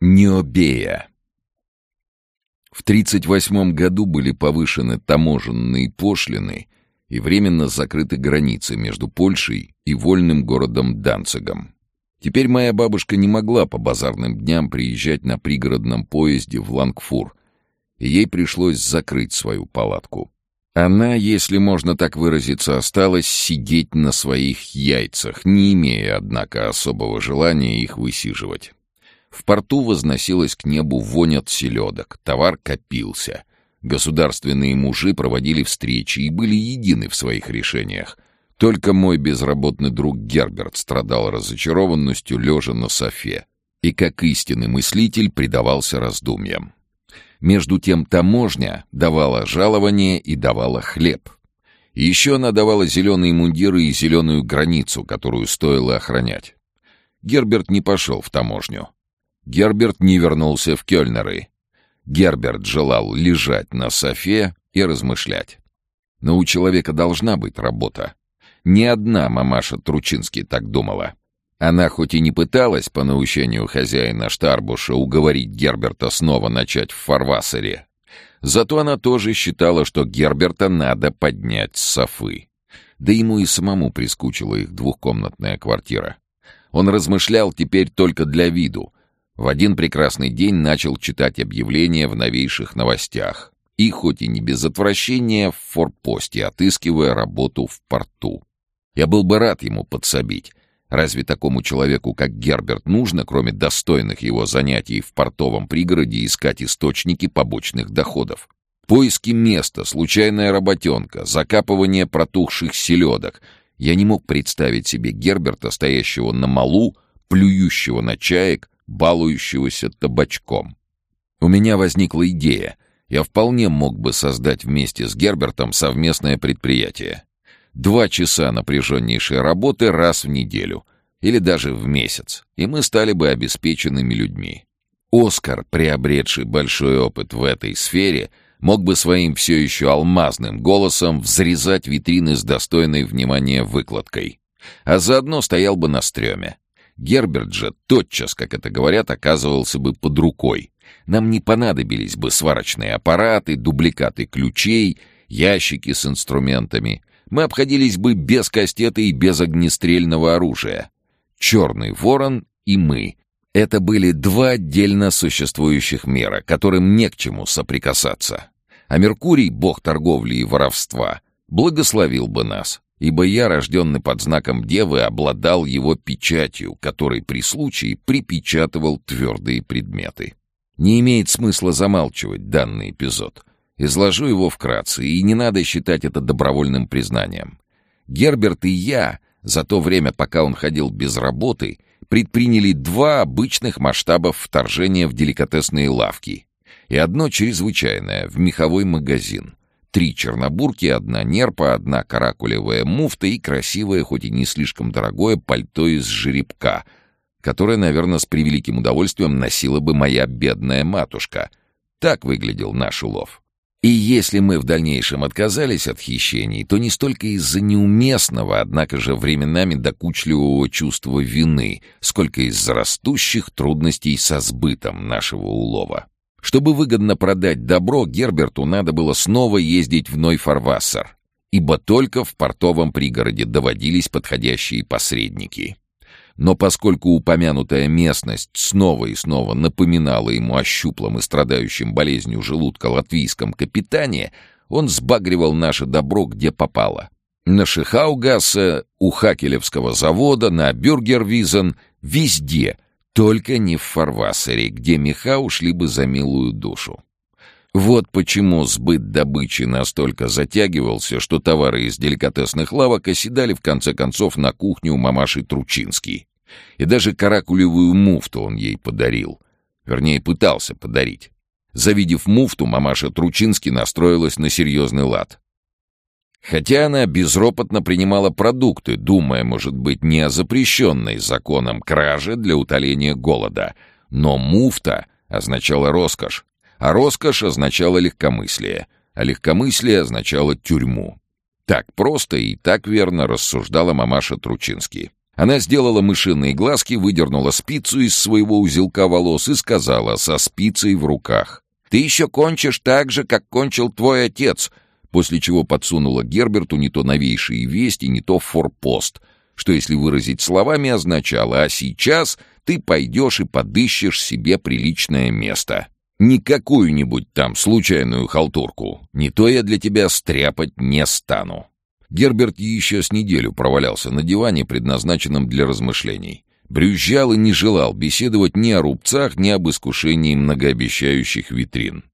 Необея. В 1938 году были повышены таможенные пошлины и временно закрыты границы между Польшей и вольным городом Данцигом. Теперь моя бабушка не могла по базарным дням приезжать на пригородном поезде в Лангфур, и ей пришлось закрыть свою палатку. Она, если можно так выразиться, осталась сидеть на своих яйцах, не имея, однако, особого желания их высиживать. В порту возносилась к небу вонь от селедок, товар копился. Государственные мужи проводили встречи и были едины в своих решениях. Только мой безработный друг Герберт страдал разочарованностью, лежа на софе, и как истинный мыслитель предавался раздумьям. Между тем таможня давала жалование и давала хлеб. еще она давала зеленые мундиры и зеленую границу, которую стоило охранять. Герберт не пошел в таможню. Герберт не вернулся в Кёльнеры. Герберт желал лежать на софе и размышлять. Но у человека должна быть работа. Ни одна мамаша Тручинский так думала. Она хоть и не пыталась по наущению хозяина Штарбуша уговорить Герберта снова начать в Фарвасере, зато она тоже считала, что Герберта надо поднять с софы. Да ему и самому прискучила их двухкомнатная квартира. Он размышлял теперь только для виду, в один прекрасный день начал читать объявления в новейших новостях. И хоть и не без отвращения, в форпосте, отыскивая работу в порту. Я был бы рад ему подсобить. Разве такому человеку, как Герберт, нужно, кроме достойных его занятий в портовом пригороде, искать источники побочных доходов? Поиски места, случайная работенка, закапывание протухших селедок. Я не мог представить себе Герберта, стоящего на малу, плюющего на чаек, балующегося табачком. У меня возникла идея. Я вполне мог бы создать вместе с Гербертом совместное предприятие. Два часа напряженнейшей работы раз в неделю. Или даже в месяц. И мы стали бы обеспеченными людьми. Оскар, приобретший большой опыт в этой сфере, мог бы своим все еще алмазным голосом взрезать витрины с достойной внимания выкладкой. А заодно стоял бы на стреме. Герберт же тотчас, как это говорят, оказывался бы под рукой. Нам не понадобились бы сварочные аппараты, дубликаты ключей, ящики с инструментами. Мы обходились бы без кастета и без огнестрельного оружия. Черный ворон и мы. Это были два отдельно существующих мира, которым не к чему соприкасаться. А Меркурий, бог торговли и воровства, благословил бы нас ибо я, рожденный под знаком Девы, обладал его печатью, который при случае припечатывал твердые предметы. Не имеет смысла замалчивать данный эпизод. Изложу его вкратце, и не надо считать это добровольным признанием. Герберт и я, за то время, пока он ходил без работы, предприняли два обычных масштабов вторжения в деликатесные лавки и одно чрезвычайное — в меховой магазин. Три чернобурки, одна нерпа, одна каракулевая муфта и красивое, хоть и не слишком дорогое, пальто из жеребка, которое, наверное, с превеликим удовольствием носила бы моя бедная матушка. Так выглядел наш улов. И если мы в дальнейшем отказались от хищений, то не столько из-за неуместного, однако же временами докучливого чувства вины, сколько из-за растущих трудностей со сбытом нашего улова. Чтобы выгодно продать добро, Герберту надо было снова ездить в Нойфарвассер, ибо только в портовом пригороде доводились подходящие посредники. Но поскольку упомянутая местность снова и снова напоминала ему о щуплом и страдающем болезнью желудка латвийском капитане, он сбагривал наше добро где попало. На Шихаугассе, у Хакелевского завода, на Бюргервизен, везде — только не в Фарвасере, где меха ушли бы за милую душу. Вот почему сбыт добычи настолько затягивался, что товары из деликатесных лавок оседали в конце концов на кухню у мамаши Тручинский. И даже каракулевую муфту он ей подарил. Вернее, пытался подарить. Завидев муфту, мамаша Тручинский настроилась на серьезный лад. Хотя она безропотно принимала продукты, думая, может быть, не о запрещенной законом краже для утоления голода. Но муфта означала роскошь, а роскошь означала легкомыслие, а легкомыслие означало тюрьму. Так просто и так верно рассуждала мамаша Тручинский. Она сделала мышиные глазки, выдернула спицу из своего узелка волос и сказала со спицей в руках. «Ты еще кончишь так же, как кончил твой отец», после чего подсунула Герберту не то новейшие вести, не то форпост, что, если выразить словами, означало «а сейчас ты пойдешь и подыщешь себе приличное место». Не какую-нибудь там случайную халтурку. Не то я для тебя стряпать не стану. Герберт еще с неделю провалялся на диване, предназначенном для размышлений. Брюзжал и не желал беседовать ни о рубцах, ни об искушении многообещающих витрин.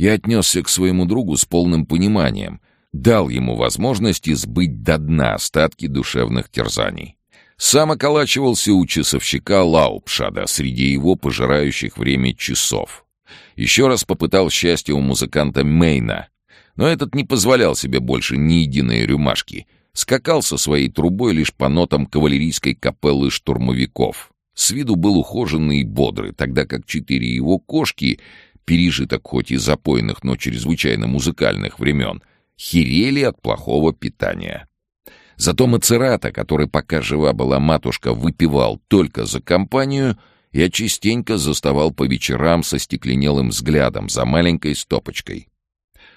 Я отнесся к своему другу с полным пониманием, дал ему возможность избыть до дна остатки душевных терзаний. Сам околачивался у часовщика Лаупшада среди его пожирающих время часов. Еще раз попытал счастье у музыканта Мейна, но этот не позволял себе больше ни единой рюмашки. Скакал со своей трубой лишь по нотам кавалерийской капеллы штурмовиков. С виду был ухоженный и бодрый, тогда как четыре его кошки, пережиток хоть и запойных, но чрезвычайно музыкальных времен, херели от плохого питания. Зато Мацерата, который пока жива была матушка, выпивал только за компанию, я частенько заставал по вечерам со стекленелым взглядом за маленькой стопочкой.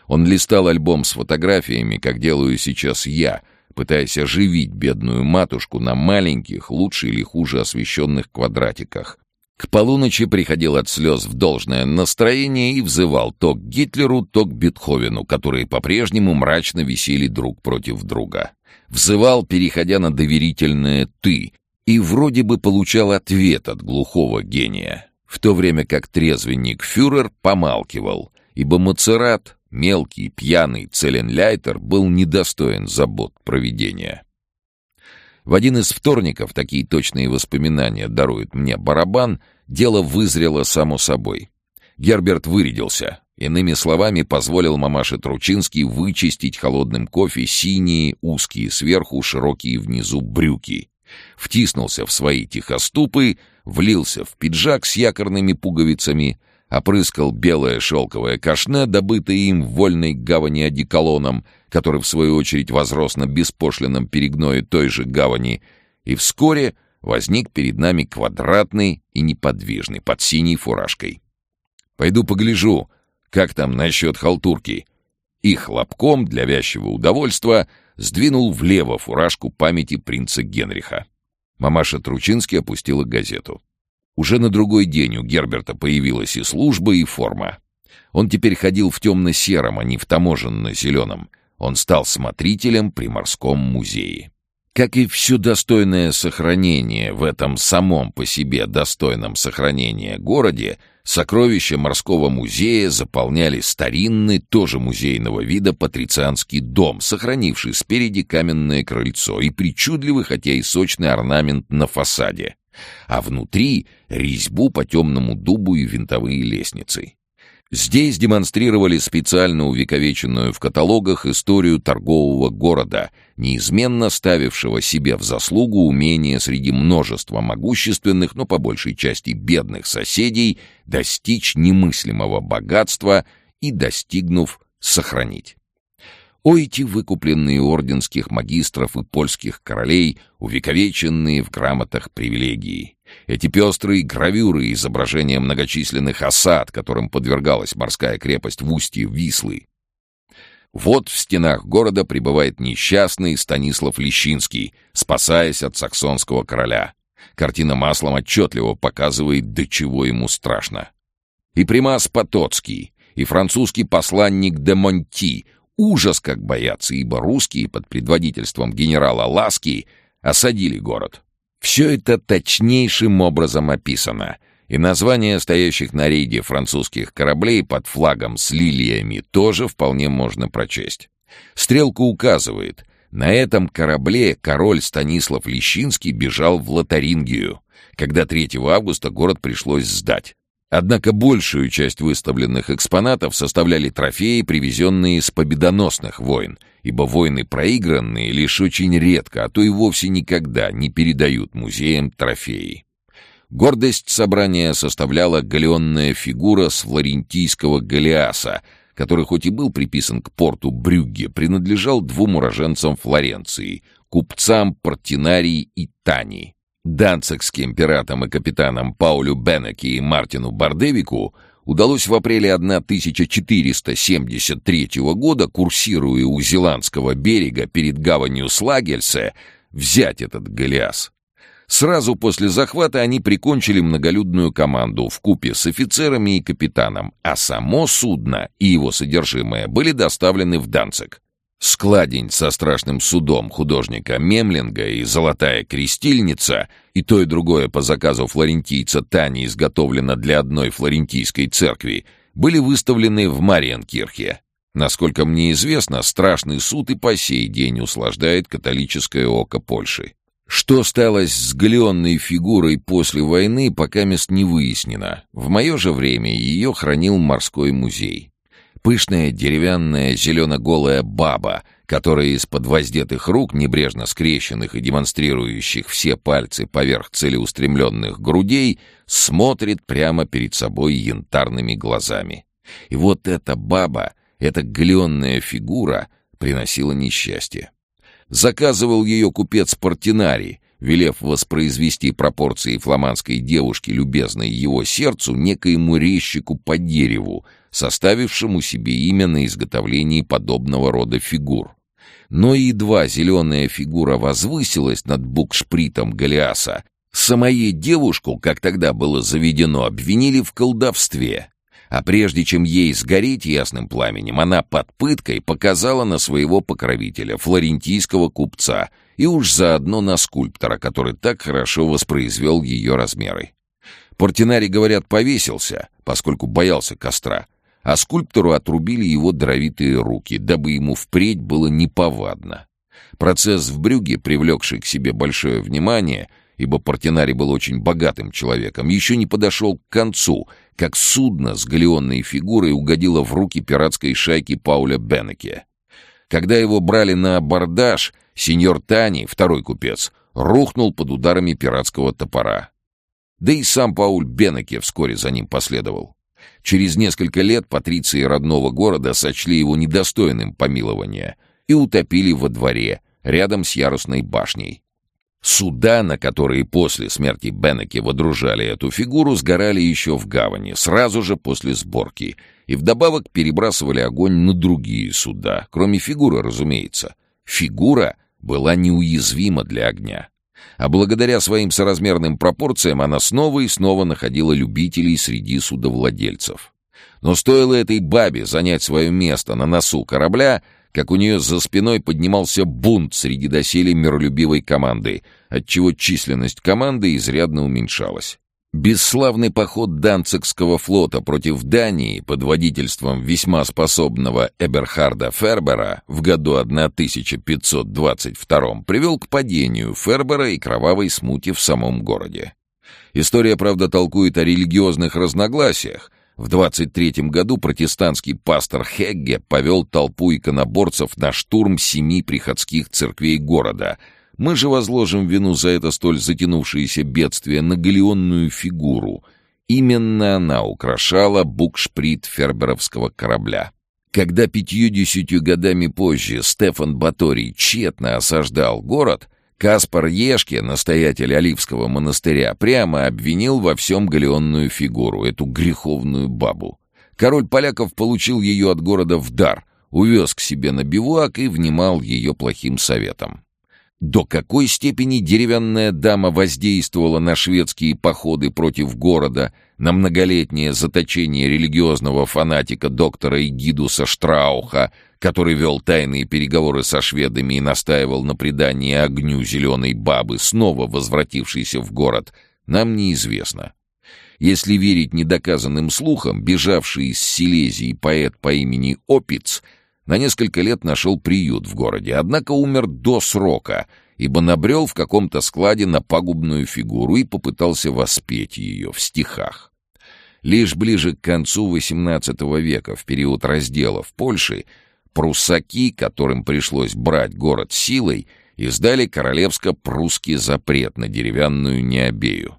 Он листал альбом с фотографиями, как делаю сейчас я, пытаясь оживить бедную матушку на маленьких, лучше или хуже освещенных квадратиках. К полуночи приходил от слез в должное настроение и взывал то к Гитлеру, то к Бетховену, которые по-прежнему мрачно висели друг против друга. Взывал, переходя на доверительное «ты», и вроде бы получал ответ от глухого гения, в то время как трезвенник фюрер помалкивал, ибо Мацерат Мелкий, пьяный Целенляйтер был недостоин забот проведения. В один из вторников, такие точные воспоминания дарует мне барабан, дело вызрело само собой. Герберт вырядился. Иными словами, позволил мамаше Тручинский вычистить холодным кофе синие, узкие сверху, широкие внизу брюки. Втиснулся в свои тихоступы, влился в пиджак с якорными пуговицами — опрыскал белое шелковое кашне, добытое им в вольной гавани одеколоном, который, в свою очередь, возрос на беспошлином перегное той же гавани, и вскоре возник перед нами квадратный и неподвижный, под синей фуражкой. «Пойду погляжу, как там насчет халтурки». И хлопком для вязчего удовольствия сдвинул влево фуражку памяти принца Генриха. Мамаша Тручинский опустила газету. Уже на другой день у Герберта появилась и служба, и форма. Он теперь ходил в темно-сером, а не в таможенно-зеленом. Он стал смотрителем при морском музее. Как и все достойное сохранение в этом самом по себе достойном сохранения городе, сокровища морского музея заполняли старинный, тоже музейного вида, патрицианский дом, сохранивший спереди каменное крыльцо и причудливый, хотя и сочный орнамент на фасаде а внутри резьбу по темному дубу и винтовые лестницы. Здесь демонстрировали специально увековеченную в каталогах историю торгового города, неизменно ставившего себе в заслугу умение среди множества могущественных, но по большей части бедных соседей достичь немыслимого богатства и, достигнув, сохранить. О, эти выкупленные орденских магистров и польских королей, увековеченные в грамотах привилегии. Эти пестрые гравюры изображения многочисленных осад, которым подвергалась морская крепость в устье Вислы. Вот в стенах города пребывает несчастный Станислав Лещинский, спасаясь от саксонского короля. Картина маслом отчетливо показывает, до чего ему страшно. И примас Потоцкий, и французский посланник де Монти Ужас как боятся, ибо русские под предводительством генерала Ласки осадили город. Все это точнейшим образом описано, и названия стоящих на рейде французских кораблей под флагом с лилиями тоже вполне можно прочесть. Стрелка указывает, на этом корабле король Станислав Лещинский бежал в Лотарингию, когда 3 августа город пришлось сдать. Однако большую часть выставленных экспонатов составляли трофеи, привезенные с победоносных войн, ибо войны проигранные лишь очень редко, а то и вовсе никогда не передают музеям трофеи. Гордость собрания составляла галеонная фигура с флорентийского Голиаса, который хоть и был приписан к порту Брюгге, принадлежал двум уроженцам Флоренции — купцам Портинарии и Тани. Данцикским пиратам и капитанам Паулю Беннеке и Мартину Бардевику удалось в апреле 1473 года, курсируя у Зеландского берега перед гаванью Слагельсе, взять этот Голиас. Сразу после захвата они прикончили многолюдную команду в купе с офицерами и капитаном, а само судно и его содержимое были доставлены в Данцик. Складень со страшным судом художника Мемлинга и золотая крестильница, и то и другое по заказу флорентийца Тани изготовлено для одной флорентийской церкви, были выставлены в Мариенкирхе. Насколько мне известно, страшный суд и по сей день услаждает католическое око Польши. Что стало с галеонной фигурой после войны, пока мест не выяснено. В мое же время ее хранил морской музей. Пышная деревянная зелено-голая баба, которая из-под воздетых рук, небрежно скрещенных и демонстрирующих все пальцы поверх целеустремленных грудей, смотрит прямо перед собой янтарными глазами. И вот эта баба, эта галеонная фигура приносила несчастье. Заказывал ее купец Портинари, велев воспроизвести пропорции фламандской девушки, любезной его сердцу, некоему резчику по дереву, составившему себе имя на изготовлении подобного рода фигур. Но едва зеленая фигура возвысилась над букшпритом Голиаса, самое девушку, как тогда было заведено, обвинили в колдовстве. А прежде чем ей сгореть ясным пламенем, она под пыткой показала на своего покровителя, флорентийского купца, и уж заодно на скульптора, который так хорошо воспроизвел ее размеры. Портинари, говорят, повесился, поскольку боялся костра, а скульптору отрубили его дровитые руки, дабы ему впредь было неповадно. Процесс в Брюге, привлекший к себе большое внимание, ибо Портинари был очень богатым человеком, еще не подошел к концу, как судно с галеонной фигурой угодило в руки пиратской шайки Пауля Беннеке. Когда его брали на абордаж, сеньор Тани, второй купец, рухнул под ударами пиратского топора. Да и сам Пауль Беннеке вскоре за ним последовал. Через несколько лет патриции родного города сочли его недостойным помилования и утопили во дворе, рядом с ярусной башней. Суда, на которые после смерти Беннеке водружали эту фигуру, сгорали еще в гавани, сразу же после сборки, и вдобавок перебрасывали огонь на другие суда, кроме фигуры, разумеется. Фигура была неуязвима для огня а благодаря своим соразмерным пропорциям она снова и снова находила любителей среди судовладельцев. Но стоило этой бабе занять свое место на носу корабля, как у нее за спиной поднимался бунт среди доселе миролюбивой команды, отчего численность команды изрядно уменьшалась. Бесславный поход Данцикского флота против Дании под водительством весьма способного Эберхарда Фербера в году 1522 привел к падению Фербера и кровавой смуте в самом городе. История, правда, толкует о религиозных разногласиях. В 23 году протестантский пастор Хегге повел толпу иконоборцев на штурм семи приходских церквей города — мы же возложим вину за это столь затянувшееся бедствие на галеонную фигуру. Именно она украшала букшприт ферберовского корабля. Когда пятьюдесятью годами позже Стефан Баторий тщетно осаждал город, Каспар Ешке, настоятель Оливского монастыря, прямо обвинил во всем галеонную фигуру, эту греховную бабу. Король поляков получил ее от города в дар, увез к себе на бивуак и внимал ее плохим советом. До какой степени деревянная дама воздействовала на шведские походы против города, на многолетнее заточение религиозного фанатика доктора Игидуса Штрауха, который вел тайные переговоры со шведами и настаивал на предании огню зеленой бабы, снова возвратившейся в город, нам неизвестно. Если верить недоказанным слухам, бежавший из Силезии поэт по имени Опиц — на несколько лет нашел приют в городе, однако умер до срока, ибо набрел в каком-то складе на пагубную фигуру и попытался воспеть ее в стихах. Лишь ближе к концу XVIII века, в период раздела в Польше, пруссаки, которым пришлось брать город силой, издали королевско-прусский запрет на деревянную необею.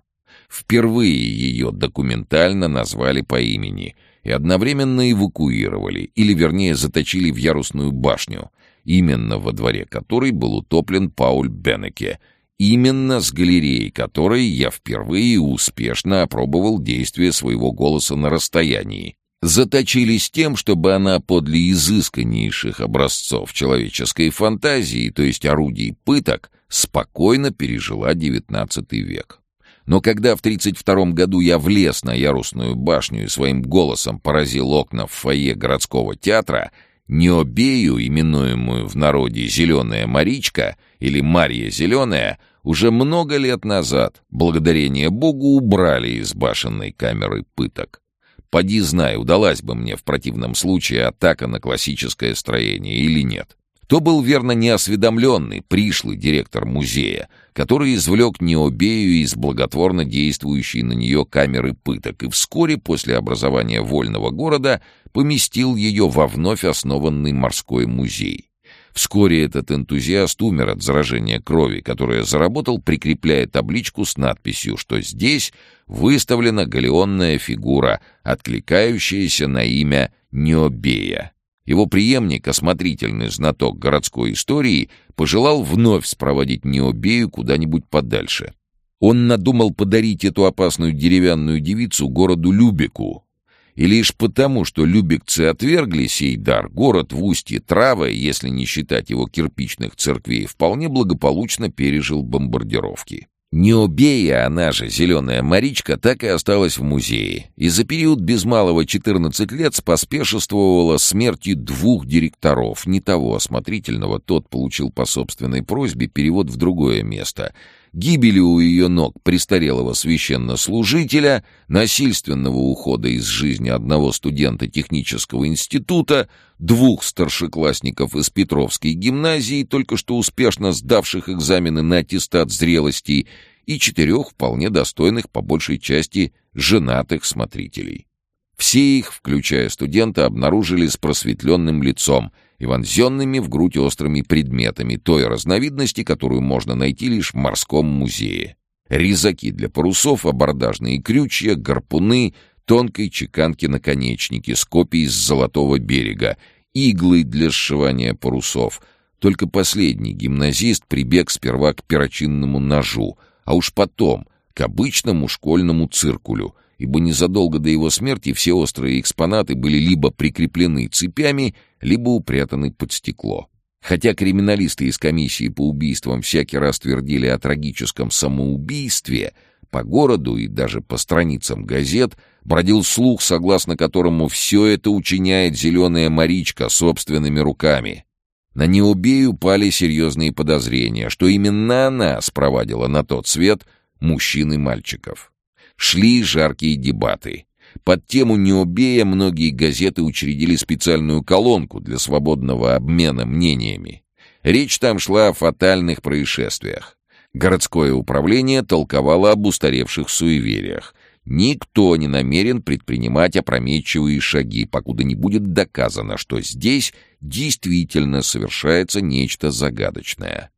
Впервые ее документально назвали по имени и одновременно эвакуировали, или вернее заточили в ярусную башню, именно во дворе которой был утоплен Пауль Беннеке, именно с галереей которой я впервые успешно опробовал действие своего голоса на расстоянии. Заточили с тем, чтобы она подле изысканнейших образцов человеческой фантазии, то есть орудий пыток, спокойно пережила XIX век. Но когда в 32 году я влез на ярусную башню и своим голосом поразил окна в фойе городского театра, Необею, именуемую в народе «Зеленая Маричка» или «Марья Зеленая», уже много лет назад, благодарение Богу, убрали из башенной камеры пыток. Поди знай, удалась бы мне в противном случае атака на классическое строение или нет. То был верно неосведомленный, пришлый директор музея, который извлек Необею из благотворно действующей на нее камеры пыток и вскоре после образования вольного города поместил ее во вновь основанный морской музей. Вскоре этот энтузиаст умер от заражения крови, которое заработал, прикрепляя табличку с надписью, что здесь выставлена галеонная фигура, откликающаяся на имя Необея. Его преемник, осмотрительный знаток городской истории, пожелал вновь спроводить Необею куда-нибудь подальше. Он надумал подарить эту опасную деревянную девицу городу Любеку. И лишь потому, что любекцы отвергли сей дар, город в устье Травы, если не считать его кирпичных церквей, вполне благополучно пережил бомбардировки. Необея, она же «Зеленая Маричка», так и осталась в музее, и за период без малого 14 лет споспешествовала смерти двух директоров. Не того осмотрительного, тот получил по собственной просьбе перевод в другое место. Гибели у ее ног престарелого священнослужителя, насильственного ухода из жизни одного студента технического института, двух старшеклассников из Петровской гимназии, только что успешно сдавших экзамены на аттестат зрелости, и четырех вполне достойных, по большей части, женатых смотрителей. Все их, включая студента, обнаружили с просветленным лицом и вонзенными в грудь острыми предметами той разновидности, которую можно найти лишь в морском музее. Резаки для парусов, абордажные крючья, гарпуны, тонкой чеканки наконечники с копий с золотого берега, иглы для сшивания парусов. Только последний гимназист прибег сперва к перочинному ножу — а уж потом к обычному школьному циркулю, ибо незадолго до его смерти все острые экспонаты были либо прикреплены цепями, либо упрятаны под стекло. Хотя криминалисты из комиссии по убийствам всякий раз твердили о трагическом самоубийстве, по городу и даже по страницам газет бродил слух, согласно которому все это учиняет зеленая Маричка собственными руками. На Неубею пали серьезные подозрения, что именно она спровадила на тот свет мужчин и мальчиков. Шли жаркие дебаты. Под тему Необея многие газеты учредили специальную колонку для свободного обмена мнениями. Речь там шла о фатальных происшествиях. Городское управление толковало об устаревших суевериях. Никто не намерен предпринимать опрометчивые шаги, покуда не будет доказано, что здесь действительно совершается нечто загадочное.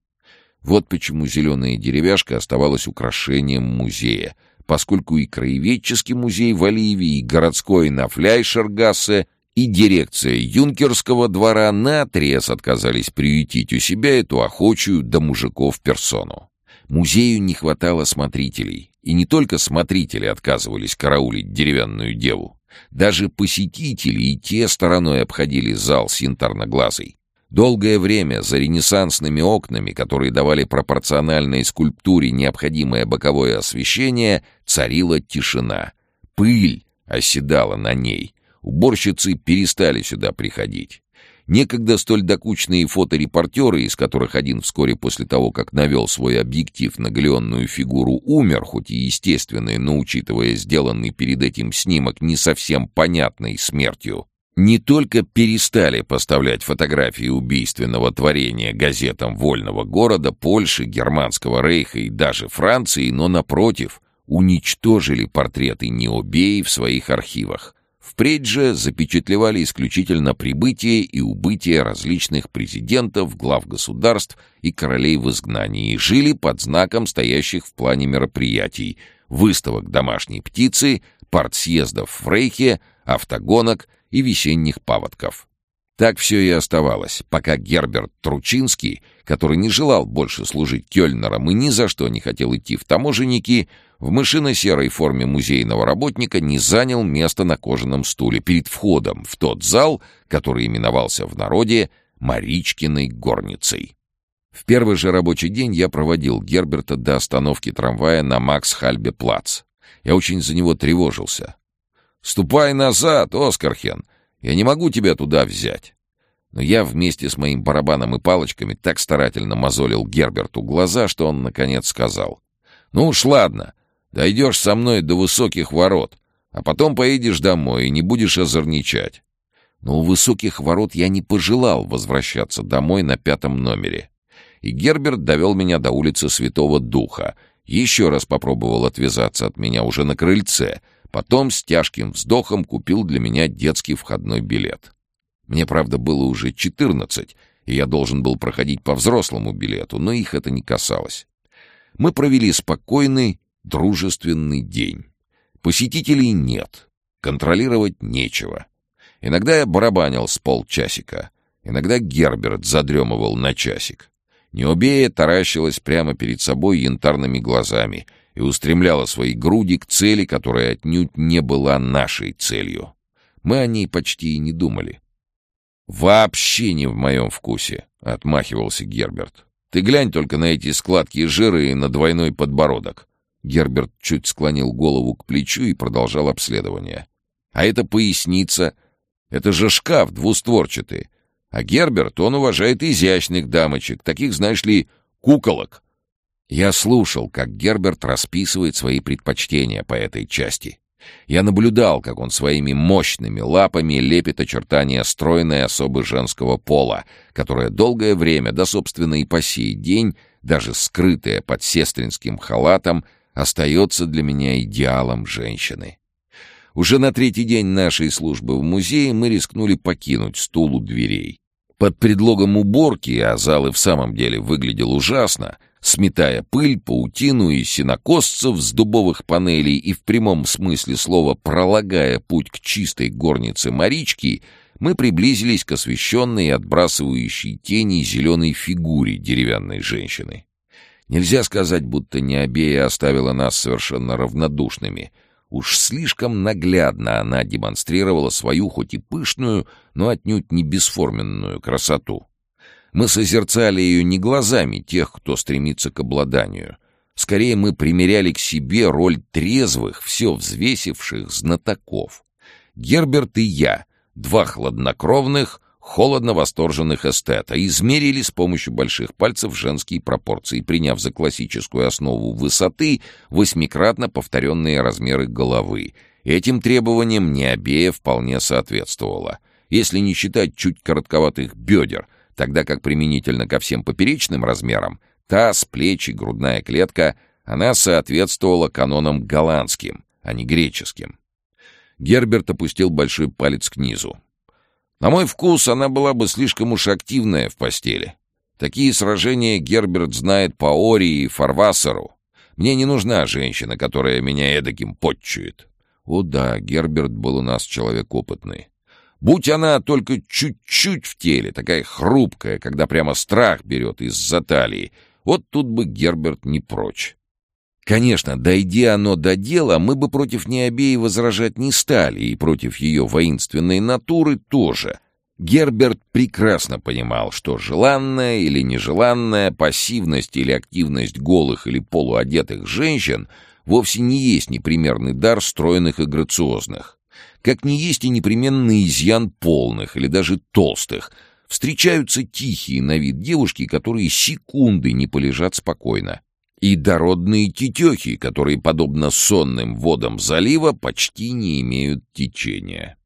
Вот почему зеленая деревяшка оставалась украшением музея, поскольку и краеведческий музей в Оливии, и городской на Фляйшергассе, и дирекция юнкерского двора наотрез отказались приютить у себя эту охочую до мужиков персону. Музею не хватало смотрителей, и не только смотрители отказывались караулить деревянную деву. Даже посетители и те стороной обходили зал с янтарноглазой. Долгое время за ренессансными окнами, которые давали пропорциональной скульптуре необходимое боковое освещение, царила тишина. Пыль оседала на ней. Уборщицы перестали сюда приходить. Некогда столь докучные фоторепортеры, из которых один вскоре после того, как навел свой объектив на галеонную фигуру, умер, хоть и естественный, но учитывая сделанный перед этим снимок не совсем понятной смертью, не только перестали поставлять фотографии убийственного творения газетам вольного города, Польши, Германского рейха и даже Франции, но, напротив, уничтожили портреты Необеи в своих архивах. Впредь же запечатлевали исключительно прибытие и убытие различных президентов, глав государств и королей в изгнании жили под знаком стоящих в плане мероприятий выставок домашней птицы, партсъездов в Рейхе, автогонок и весенних паводков. Так все и оставалось, пока Герберт Тручинский, который не желал больше служить кёльнером и ни за что не хотел идти в таможенники, в мышино-серой форме музейного работника не занял место на кожаном стуле перед входом в тот зал, который именовался в народе Маричкиной горницей. В первый же рабочий день я проводил Герберта до остановки трамвая на Макс-Хальбе-Плац. Я очень за него тревожился. «Ступай назад, Оскархен! Я не могу тебя туда взять!» Но я вместе с моим барабаном и палочками так старательно мозолил Герберту глаза, что он, наконец, сказал. «Ну уж ладно, дойдешь со мной до высоких ворот, а потом поедешь домой и не будешь озорничать». Но у высоких ворот я не пожелал возвращаться домой на пятом номере и Герберт довел меня до улицы Святого Духа, еще раз попробовал отвязаться от меня уже на крыльце, потом с тяжким вздохом купил для меня детский входной билет. Мне, правда, было уже четырнадцать, и я должен был проходить по взрослому билету, но их это не касалось. Мы провели спокойный, дружественный день. Посетителей нет, контролировать нечего. Иногда я барабанил с полчасика, иногда Герберт задремывал на часик. Необея таращилась прямо перед собой янтарными глазами и устремляла свои груди к цели, которая отнюдь не была нашей целью. Мы о ней почти и не думали. «Вообще не в моем вкусе», — отмахивался Герберт. «Ты глянь только на эти складки жира и на двойной подбородок». Герберт чуть склонил голову к плечу и продолжал обследование. «А это поясница. Это же шкаф двустворчатый. А Герберт, он уважает изящных дамочек, таких, знаешь ли, куколок. Я слушал, как Герберт расписывает свои предпочтения по этой части. Я наблюдал, как он своими мощными лапами лепит очертания стройной особы женского пола, которая долгое время, да, собственно, и по сей день, даже скрытая под сестринским халатом, остается для меня идеалом женщины. Уже на третий день нашей службы в музее мы рискнули покинуть стул у дверей. Под предлогом уборки, а зал и в самом деле выглядел ужасно, сметая пыль, паутину и синокосцев с дубовых панелей и в прямом смысле слова пролагая путь к чистой горнице Марички, мы приблизились к освещенной и отбрасывающей тени зеленой фигуре деревянной женщины. Нельзя сказать, будто Необея оставила нас совершенно равнодушными — Уж слишком наглядно она демонстрировала свою, хоть и пышную, но отнюдь не бесформенную красоту. Мы созерцали ее не глазами тех, кто стремится к обладанию. Скорее, мы примеряли к себе роль трезвых, все взвесивших знатоков. Герберт и я, два хладнокровных, холодно восторженных эстета, измерили с помощью больших пальцев женские пропорции, приняв за классическую основу высоты восьмикратно повторенные размеры головы. Этим требованиям Необея вполне соответствовала. Если не считать чуть коротковатых бедер, тогда как применительно ко всем поперечным размерам, таз, плечи, грудная клетка, она соответствовала канонам голландским, а не греческим. Герберт опустил большой палец к низу. На мой вкус, она была бы слишком уж активная в постели. Такие сражения Герберт знает по Ори и Фарвассеру. Мне не нужна женщина, которая меня эдаким подчует. О да, Герберт был у нас человек опытный. Будь она только чуть-чуть в теле, такая хрупкая, когда прямо страх берет из-за талии, вот тут бы Герберт не прочь. Конечно, дойдя оно до дела, мы бы против Необеи возражать не стали, и против ее воинственной натуры тоже. Герберт прекрасно понимал, что желанная или нежеланная пассивность или активность голых или полуодетых женщин вовсе не есть непримерный дар стройных и грациозных. Как не есть и непременный изъян полных или даже толстых. Встречаются тихие на вид девушки, которые секунды не полежат спокойно и дородные тетехи, которые, подобно сонным водам залива, почти не имеют течения.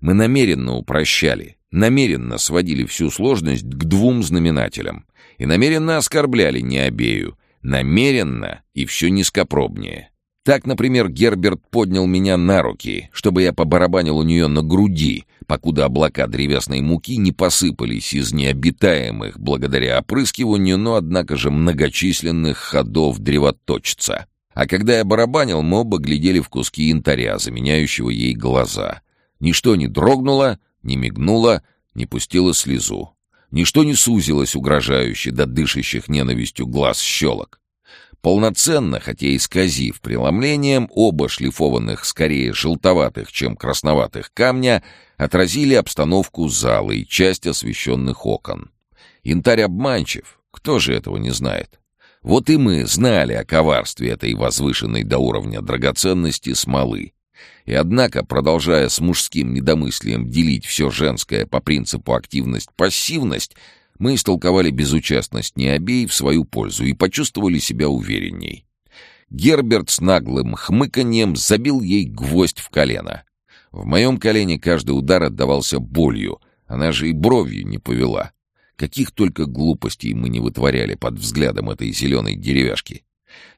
Мы намеренно упрощали, намеренно сводили всю сложность к двум знаменателям и намеренно оскорбляли Необею, намеренно и все низкопробнее. Так, например, Герберт поднял меня на руки, чтобы я побарабанил у нее на груди, покуда облака древесной муки не посыпались из необитаемых благодаря опрыскиванию, но, однако же, многочисленных ходов древоточца. А когда я барабанил, мы оба глядели в куски янтаря, заменяющего ей глаза. Ничто не дрогнуло, не мигнуло, не пустило слезу. Ничто не сузилось угрожающе до дышащих ненавистью глаз щелок. Полноценно, хотя и исказив преломлением, оба шлифованных скорее желтоватых, чем красноватых камня отразили обстановку зала и часть освещенных окон. Янтарь обманчив, кто же этого не знает? Вот и мы знали о коварстве этой возвышенной до уровня драгоценности смолы. И однако, продолжая с мужским недомыслием делить все женское по принципу активность-пассивность, мы истолковали безучастность Необей в свою пользу и почувствовали себя уверенней. Герберт с наглым хмыканьем забил ей гвоздь в колено. В моем колене каждый удар отдавался болью, она же и бровью не повела. Каких только глупостей мы не вытворяли под взглядом этой зеленой деревяшки.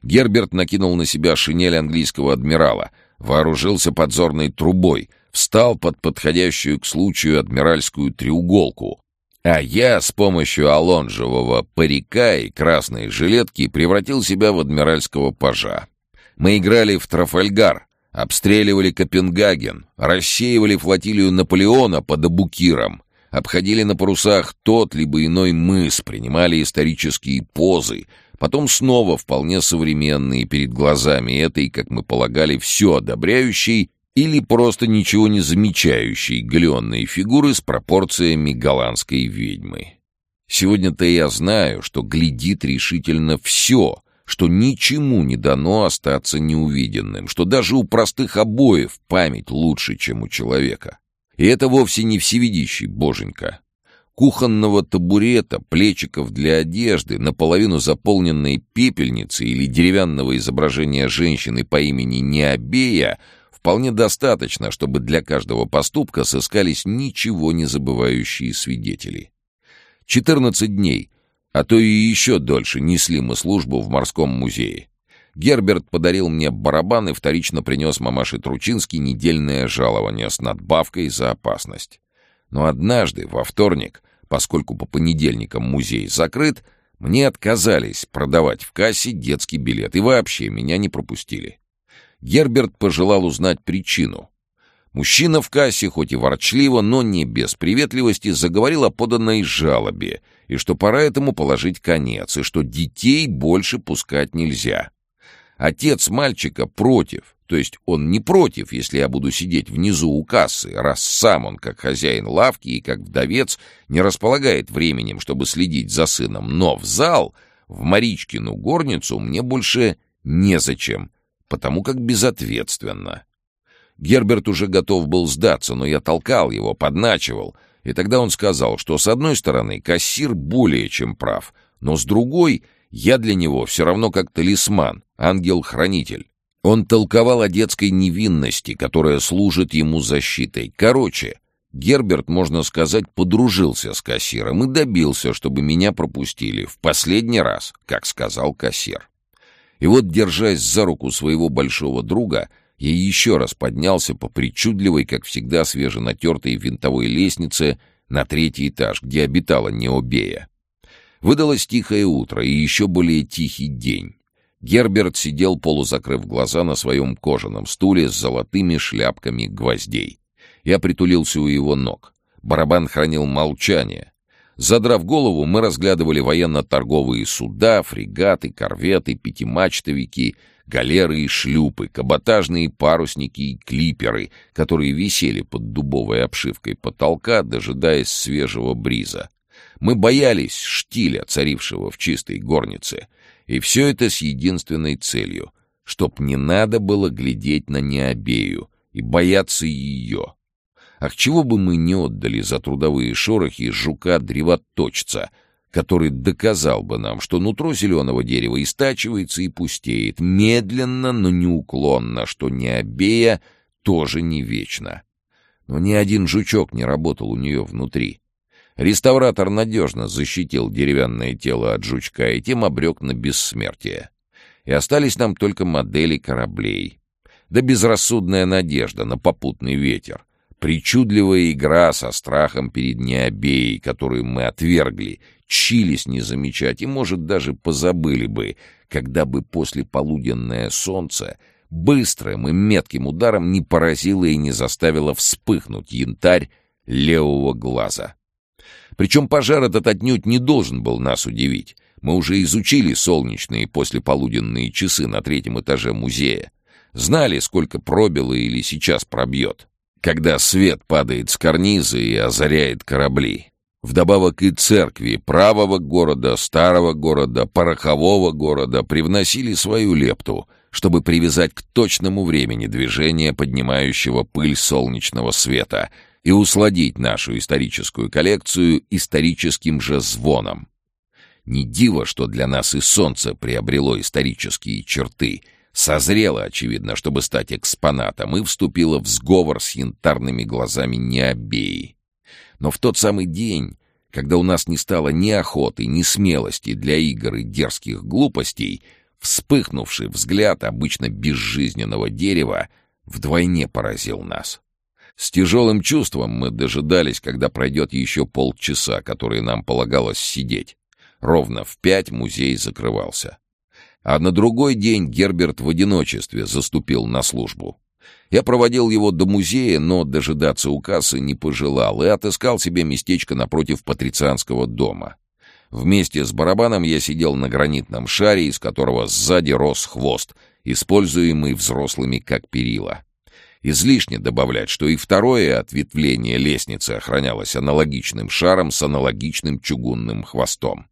Герберт накинул на себя шинель английского адмирала, вооружился подзорной трубой, встал под подходящую к случаю адмиральскую треуголку, а я с помощью алонжевого парика и красной жилетки превратил себя в адмиральского пажа. Мы играли в Трафальгар, обстреливали Копенгаген, рассеивали флотилию Наполеона под Абукиром, обходили на парусах тот либо иной мыс, принимали исторические позы, потом снова вполне современные перед глазами этой, как мы полагали, все одобряющей или просто ничего не замечающей галеонной фигуры с пропорциями голландской ведьмы. Сегодня-то я знаю, что глядит решительно все, что ничему не дано остаться неувиденным, что даже у простых обоев память лучше, чем у человека. И это вовсе не всевидящий боженька. Кухонного табурета, плечиков для одежды, наполовину заполненной пепельницы или деревянного изображения женщины по имени Необея — Вполне достаточно, чтобы для каждого поступка сыскались ничего не забывающие свидетели. 14 дней, а то и еще дольше несли мы службу в морском музее. Герберт подарил мне барабан и вторично принес мамаше Тручинский недельное жалование с надбавкой за опасность. Но однажды, во вторник, поскольку по понедельникам музей закрыт, мне отказались продавать в кассе детский билет и вообще меня не пропустили. Герберт пожелал узнать причину. Мужчина в кассе, хоть и ворчливо, но не без приветливости, заговорил о поданной жалобе, и что пора этому положить конец, и что детей больше пускать нельзя. Отец мальчика против, то есть он не против, если я буду сидеть внизу у кассы, раз сам он, как хозяин лавки и как вдовец, не располагает временем, чтобы следить за сыном, но в зал, в Маричкину горницу мне больше незачем, потому как безответственно. Герберт уже готов был сдаться, но я толкал его, подначивал, и тогда он сказал, что с одной стороны кассир более чем прав, но с другой я для него все равно как талисман, ангел-хранитель. Он толковал о детской невинности, которая служит ему защитой. Короче, Герберт, можно сказать, подружился с кассиром и добился, чтобы меня пропустили в последний раз, как сказал кассир. И вот, держась за руку своего большого друга, я еще раз поднялся по причудливой, как всегда, свеженатертой винтовой лестнице на третий этаж, где обитала Необея. Выдалось тихое утро и еще более тихий день. Герберт сидел, полузакрыв глаза, на своем кожаном стуле с золотыми шляпками гвоздей. Я притулился у его ног. Барабан хранил молчание, Задрав голову, мы разглядывали военно-торговые суда, фрегаты, корветы, пятимачтовики, галеры и шлюпы, каботажные парусники и клиперы, которые висели под дубовой обшивкой потолка, дожидаясь свежего бриза. Мы боялись штиля, царившего в чистой горнице, и все это с единственной целью — чтоб не надо было глядеть на Необею и бояться ее — Ах, чего бы мы не отдали за трудовые шорохи жука-древоточца, который доказал бы нам, что нутро зеленого дерева истачивается и пустеет, медленно, но неуклонно, что не обея тоже не вечно. Но ни один жучок не работал у нее внутри. Реставратор надежно защитил деревянное тело от жучка и тем обрек на бессмертие. И остались нам только модели кораблей. Да безрассудная надежда на попутный ветер, Причудливая игра со страхом перед необеей, которую мы отвергли, чились не замечать и, может, даже позабыли бы, когда бы после полуденное солнце быстрым и метким ударом не поразило и не заставило вспыхнуть янтарь левого глаза. Причем пожар этот отнюдь не должен был нас удивить. Мы уже изучили солнечные послеполуденные часы на третьем этаже музея. Знали, сколько пробило или сейчас пробьет, когда свет падает с карниза и озаряет корабли. Вдобавок и церкви правого города, старого города, порохового города привносили свою лепту, чтобы привязать к точному времени движения поднимающего пыль солнечного света и усладить нашу историческую коллекцию историческим же звоном. Не диво, что для нас и солнце приобрело исторические черты, созрело, очевидно, чтобы стать экспонатом, и вступило в сговор с янтарными глазами Необеи. Но в тот самый день, когда у нас не стало ни охоты, ни смелости для игр и дерзких глупостей, вспыхнувший взгляд обычно безжизненного дерева вдвойне поразил нас. С тяжелым чувством мы дожидались, когда пройдет еще полчаса, которые нам полагалось сидеть. Ровно в пять музей закрывался. А на другой день Герберт в одиночестве заступил на службу. Я проводил его до музея, но дожидаться у кассы не пожелал и отыскал себе местечко напротив патрицианского дома. Вместе с барабаном я сидел на гранитном шаре, из которого сзади рос хвост, используемый взрослыми как перила. Излишне добавлять, что и второе ответвление лестницы охранялось аналогичным шаром с аналогичным чугунным хвостом.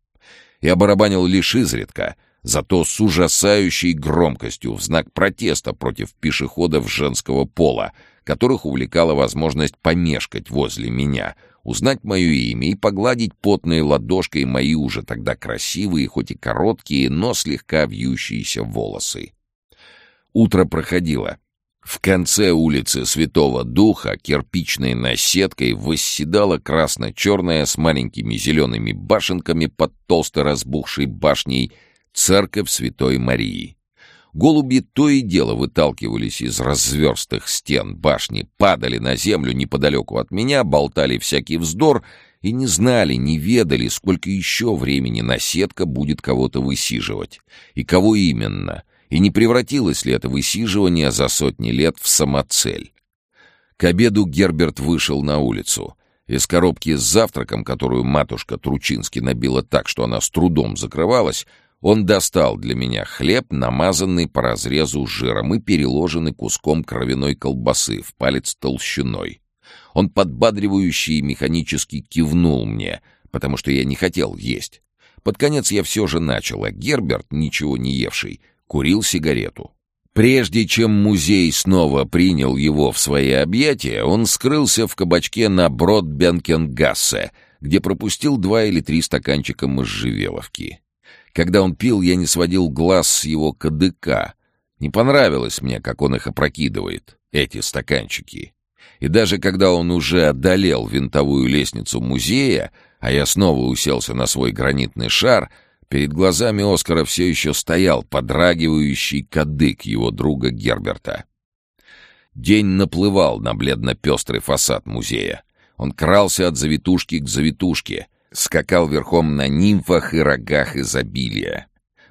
Я барабанил лишь изредка — зато с ужасающей громкостью в знак протеста против пешеходов женского пола, которых увлекала возможность помешкать возле меня, узнать мое имя и погладить потной ладошкой мои уже тогда красивые, хоть и короткие, но слегка вьющиеся волосы. Утро проходило. В конце улицы Святого Духа кирпичной наседкой восседала красно-черная с маленькими зелеными башенками под толсто разбухшей башней церковь Святой Марии. Голуби то и дело выталкивались из разверстых стен башни, падали на землю неподалеку от меня, болтали всякий вздор и не знали, не ведали, сколько еще времени наседка будет кого-то высиживать. И кого именно, и не превратилось ли это высиживание за сотни лет в самоцель. К обеду Герберт вышел на улицу. Из коробки с завтраком, которую матушка Тручински набила так, что она с трудом закрывалась, он достал для меня хлеб, намазанный по разрезу жиром и переложенный куском кровяной колбасы в палец толщиной. Он подбадривающе и механически кивнул мне, потому что я не хотел есть. Под конец я все же начал, а Герберт, ничего не евший, курил сигарету. Прежде чем музей снова принял его в свои объятия, он скрылся в кабачке на Бродбенкенгассе, где пропустил два или три стаканчика можжевеловки. Когда он пил, я не сводил глаз с его кадыка. Не понравилось мне, как он их опрокидывает, эти стаканчики. И даже когда он уже одолел винтовую лестницу музея, а я снова уселся на свой гранитный шар, перед глазами Оскара все еще стоял подрагивающий кадык его друга Герберта. День наплывал на бледно-пестрый фасад музея. Он крался от завитушки к завитушке — скакал верхом на нимфах и рогах изобилия,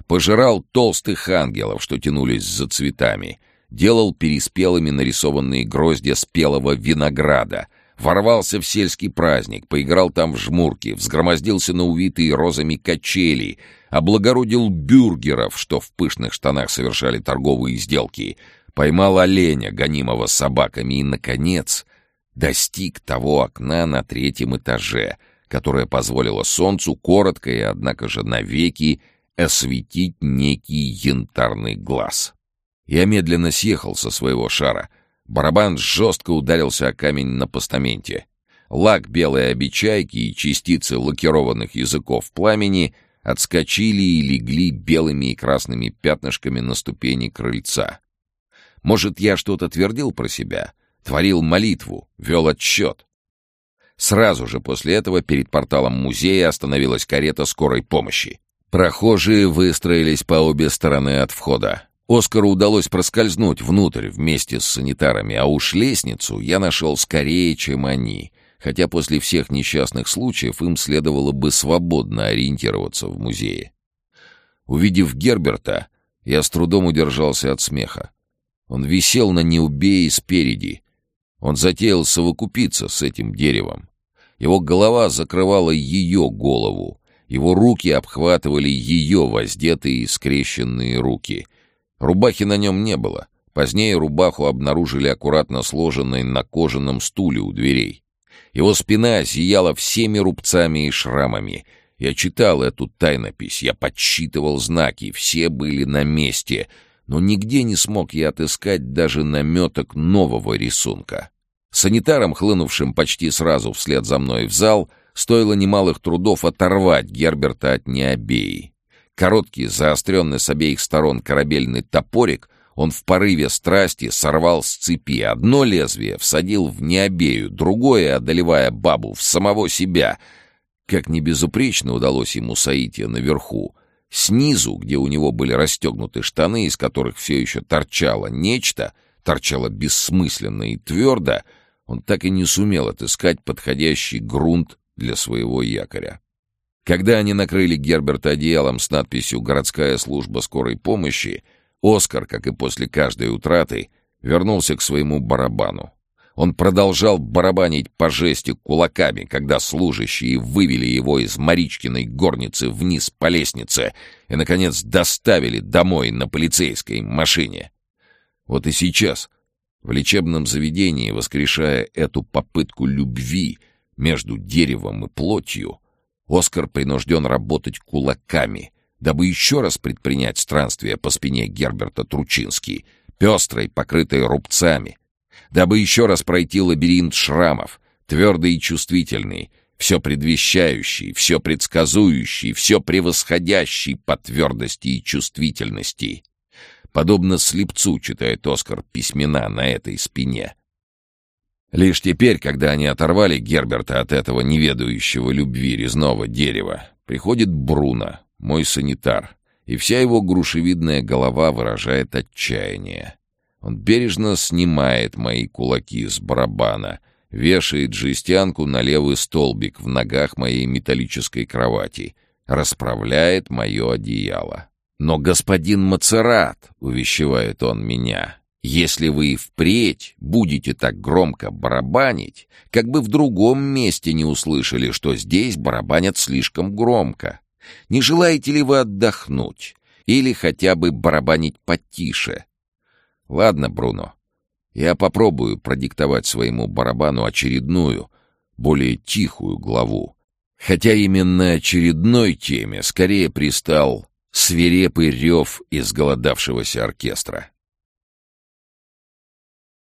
пожирал толстых ангелов, что тянулись за цветами, делал переспелыми нарисованные гроздья спелого винограда, ворвался в сельский праздник, поиграл там в жмурки, взгромоздился на увитые розами качели, облагородил бюргеров, что в пышных штанах совершали торговые сделки, поймал оленя, гонимого собаками, и, наконец, достиг того окна на третьем этаже — которая позволила солнцу коротко и, однако же, навеки осветить некий янтарный глаз. Я медленно съехал со своего шара. Барабан жестко ударился о камень на постаменте. Лак белой обечайки и частицы лакированных языков пламени отскочили и легли белыми и красными пятнышками на ступени крыльца. Может, я что-то твердил про себя, творил молитву, вел отсчет. Сразу же после этого перед порталом музея остановилась карета скорой помощи. Прохожие выстроились по обе стороны от входа. Оскару удалось проскользнуть внутрь вместе с санитарами, а уж лестницу я нашел скорее, чем они, хотя после всех несчастных случаев им следовало бы свободно ориентироваться в музее. Увидев Герберта, я с трудом удержался от смеха. Он висел на неубее спереди. Он затеял совокупиться с этим деревом. Его голова закрывала ее голову. Его руки обхватывали ее воздетые и скрещенные руки. Рубахи на нем не было. Позднее рубаху обнаружили аккуратно сложенной на кожаном стуле у дверей. Его спина зияла всеми рубцами и шрамами. Я читал эту тайнопись, я подсчитывал знаки, все были на месте, но нигде не смог я отыскать даже наметок нового рисунка. Санитарам, хлынувшим почти сразу вслед за мной в зал, стоило немалых трудов оторвать Герберта от необеи. Короткий, заостренный с обеих сторон корабельный топорик он в порыве страсти сорвал с цепи. Одно лезвие всадил в необею, другое, одолевая бабу, в самого себя. Как небезупречно удалось ему Саития наверху. Снизу, где у него были расстегнуты штаны, из которых все еще торчало нечто, торчало бессмысленно и твердо, он так и не сумел отыскать подходящий грунт для своего якоря. Когда они накрыли Герберта одеялом с надписью «Городская служба скорой помощи», Оскар, как и после каждой утраты, вернулся к своему барабану. Он продолжал барабанить по жести кулаками, когда служащие вывели его из Маричкиной горницы вниз по лестнице и, наконец, доставили домой на полицейской машине. Вот и сейчас, в лечебном заведении, воскрешая эту попытку любви между деревом и плотью, Оскар принужден работать кулаками, дабы еще раз предпринять странствие по спине Герберта Тручински, пестрой, покрытой рубцами, дабы еще раз пройти лабиринт шрамов, твердый и чувствительный, все предвещающий, все предсказующий, все превосходящий по твердости и чувствительности. Подобно слепцу читает Оскар письмена на этой спине. Лишь теперь, когда они оторвали Герберта от этого неведающего любви резного дерева, приходит Бруно, мой санитар, и вся его грушевидная голова выражает отчаяние. Он бережно снимает мои кулаки с барабана, вешает жестянку на левый столбик в ногах моей металлической кровати, расправляет мое одеяло. «Но господин Мацерат», — увещевает он меня, — «если вы впредь будете так громко барабанить, как бы в другом месте не услышали, что здесь барабанят слишком громко. Не желаете ли вы отдохнуть? Или хотя бы барабанить потише? Ладно, Бруно, я попробую продиктовать своему барабану очередную, более тихую главу. Хотя именно очередной теме скорее пристал свирепый рев изголодавшегося оркестра.